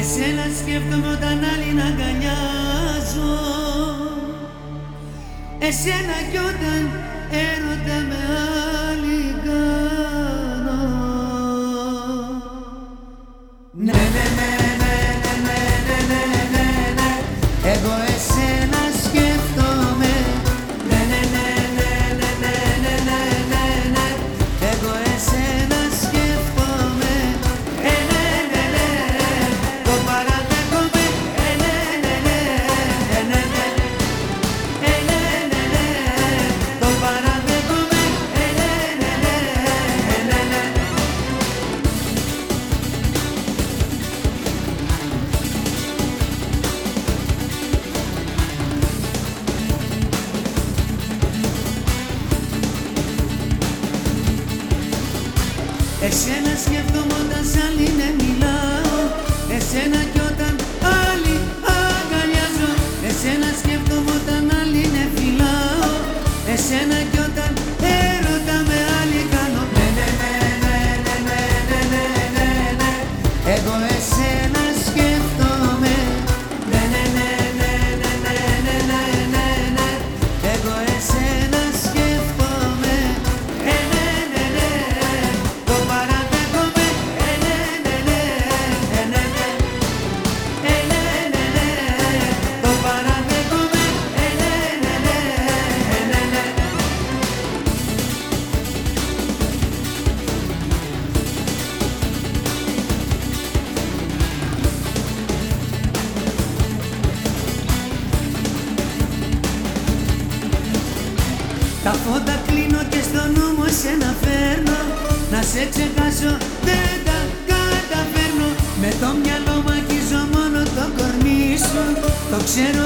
Εσένα σκέφτομαι όταν άλλη να αγκαλιάζω. Εσένα κι όταν έρωτα με Εσένα σκέφτομαι όταν σ' άλλη ναι μιλάω. Εσένα κι όταν άλλη αγκαλιάζω. Εσένα σκέφτομαι όταν άλλη ναι φυλάω. Εσένα κι όταν έρωτα με άλλη κάνω. Ναι, ναι, ναι, ναι, ναι, ναι, ναι, ναι, ναι, ναι. Εγώ εσένα Τα φώτα κλείνω και στο νου μου εσένα φέρνω. Να σε ξεχάσω δεν τα καταφέρνω. Με το μυαλό μου αγγίζω μόνο το κορμί σου. Το ξέρω